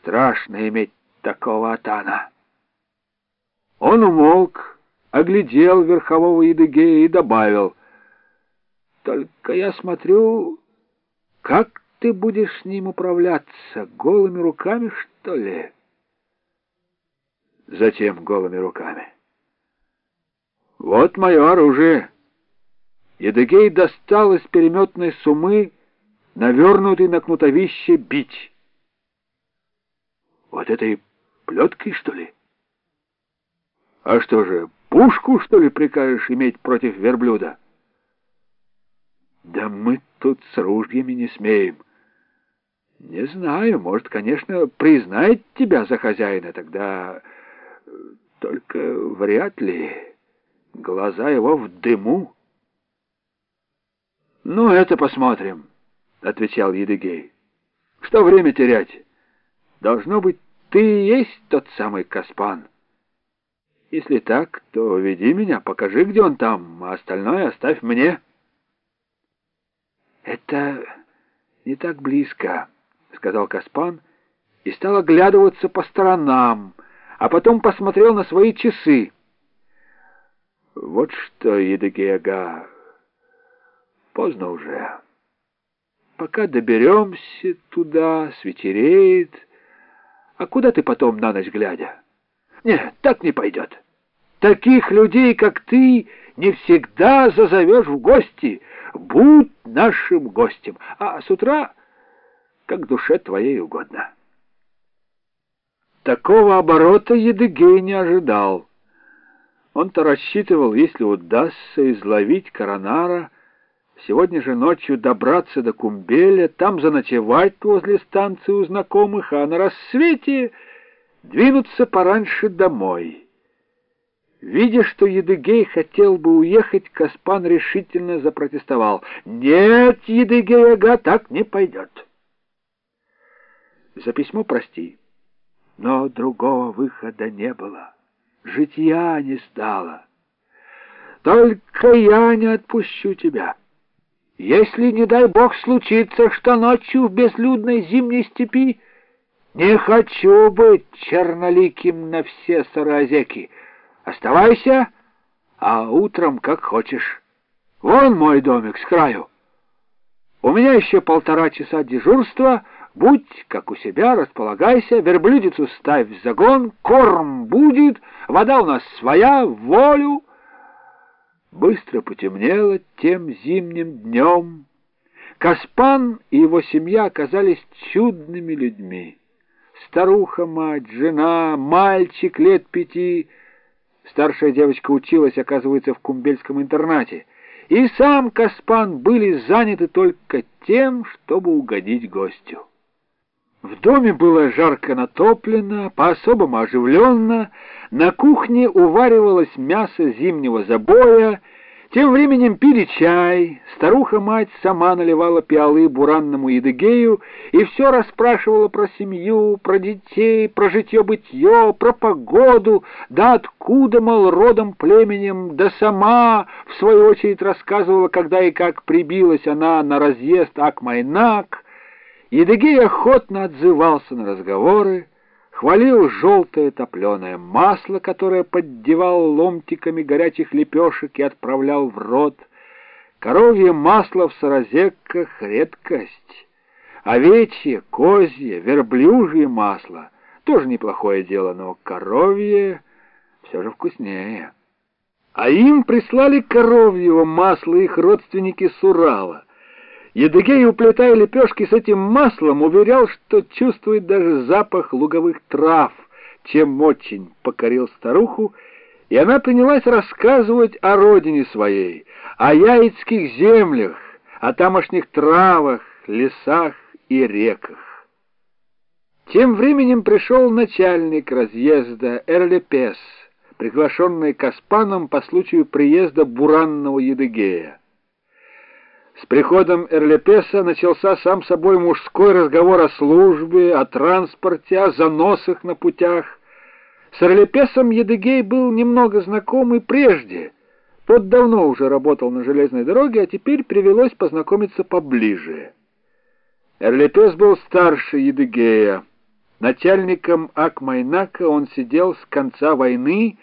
Страшно иметь такого атана. Он умолк, оглядел верхового Едыгея и добавил, «Только я смотрю, как ты будешь с ним управляться, голыми руками, что ли?» Затем голыми руками. «Вот мое оружие!» Едыгей достал из переметной сумы навернутый на кнутовище бить. «Вот этой плеткой, что ли?» А что же, пушку, что ли, прикажешь иметь против верблюда? Да мы тут с ружьями не смеем. Не знаю, может, конечно, признает тебя за хозяина, тогда... Э, только вряд ли. Глаза его в дыму. «Ну, это посмотрим», — отвечал Едыгей. «Что время терять? Должно быть, ты и есть тот самый Каспан». Если так, то веди меня, покажи, где он там, а остальное оставь мне. Это не так близко, сказал Каспан и стал оглядываться по сторонам, а потом посмотрел на свои часы. Вот что, Едыгеяга, поздно уже. Пока доберемся туда, светереет. А куда ты потом на ночь глядя? Нет, так не пойдет. Таких людей, как ты, не всегда зазовешь в гости. Будь нашим гостем, а с утра как душе твоей угодно. Такого оборота Едыгей не ожидал. Он-то рассчитывал, если удастся изловить Коронара, сегодня же ночью добраться до Кумбеля, там заночевать возле станции у знакомых, а на рассвете двинуться пораньше домой. Видя, что Едыгей хотел бы уехать, Каспан решительно запротестовал. «Нет, Едыгей-ага, так не пойдет!» За письмо прости, но другого выхода не было. Житья не стало. Только я не отпущу тебя. Если, не дай бог, случится, что ночью в безлюдной зимней степи не хочу быть черноликим на все саразеки. Оставайся, а утром как хочешь. Вон мой домик с краю. У меня еще полтора часа дежурства. Будь как у себя, располагайся, верблюдицу ставь в загон, корм будет, вода у нас своя, волю. Быстро потемнело тем зимним днем. Каспан и его семья оказались чудными людьми. Старуха-мать, жена, мальчик лет пяти. Старшая девочка училась, оказывается, в кумбельском интернате. И сам Каспан были заняты только тем, чтобы угодить гостю. В доме было жарко натоплено, по-особому оживленно, на кухне уваривалось мясо зимнего забоя, тем временем пили чай, старуха-мать сама наливала пиалы буранному Едыгею и все расспрашивала про семью, про детей, про житье-бытье, про погоду, да откуда, мол, родом племенем, да сама, в свою очередь, рассказывала, когда и как прибилась она на разъезд Акмайнак. Едыгей охотно отзывался на разговоры, хвалил желтое топленое масло, которое поддевал ломтиками горячих лепешек и отправлял в рот. Коровье масло в саразекках — редкость. Овечье, козье, верблюжье масло — тоже неплохое дело, но коровье все же вкуснее. А им прислали коровьего масла их родственники с Урала — Едыгей, уплетая лепешки с этим маслом, уверял, что чувствует даже запах луговых трав, чем очень покорил старуху, и она принялась рассказывать о родине своей, о яицких землях, о тамошних травах, лесах и реках. Тем временем пришел начальник разъезда Эрлепес, приглашенный Каспаном по случаю приезда буранного Едыгея. С приходом Эрлепеса начался сам собой мужской разговор о службе, о транспорте, о заносах на путях. С Эрлепесом Едыгей был немного знаком и прежде. Тот давно уже работал на железной дороге, а теперь привелось познакомиться поближе. Эрлепес был старше Едыгея. Начальником Акмайнака он сидел с конца войны